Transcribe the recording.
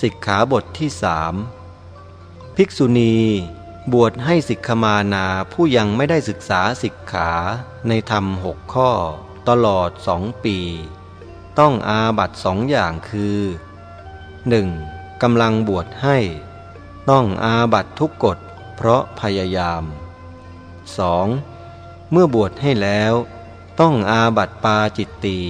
สิกขาบทที่สามภิกษุณี บวชให้สิกขมานาผู้ยังไม่ได้ศึกษาสิกขาในธรรมหกข้อ ตลอดสองปี ต้องอาบัตสองอย่างคือ 1. กำลังบวชให้ ต้องอาบัตทุกกฎเพราะพยายาม 2. เมื่อบวชให้แล้ว ต้องอาบัตปาจิตตี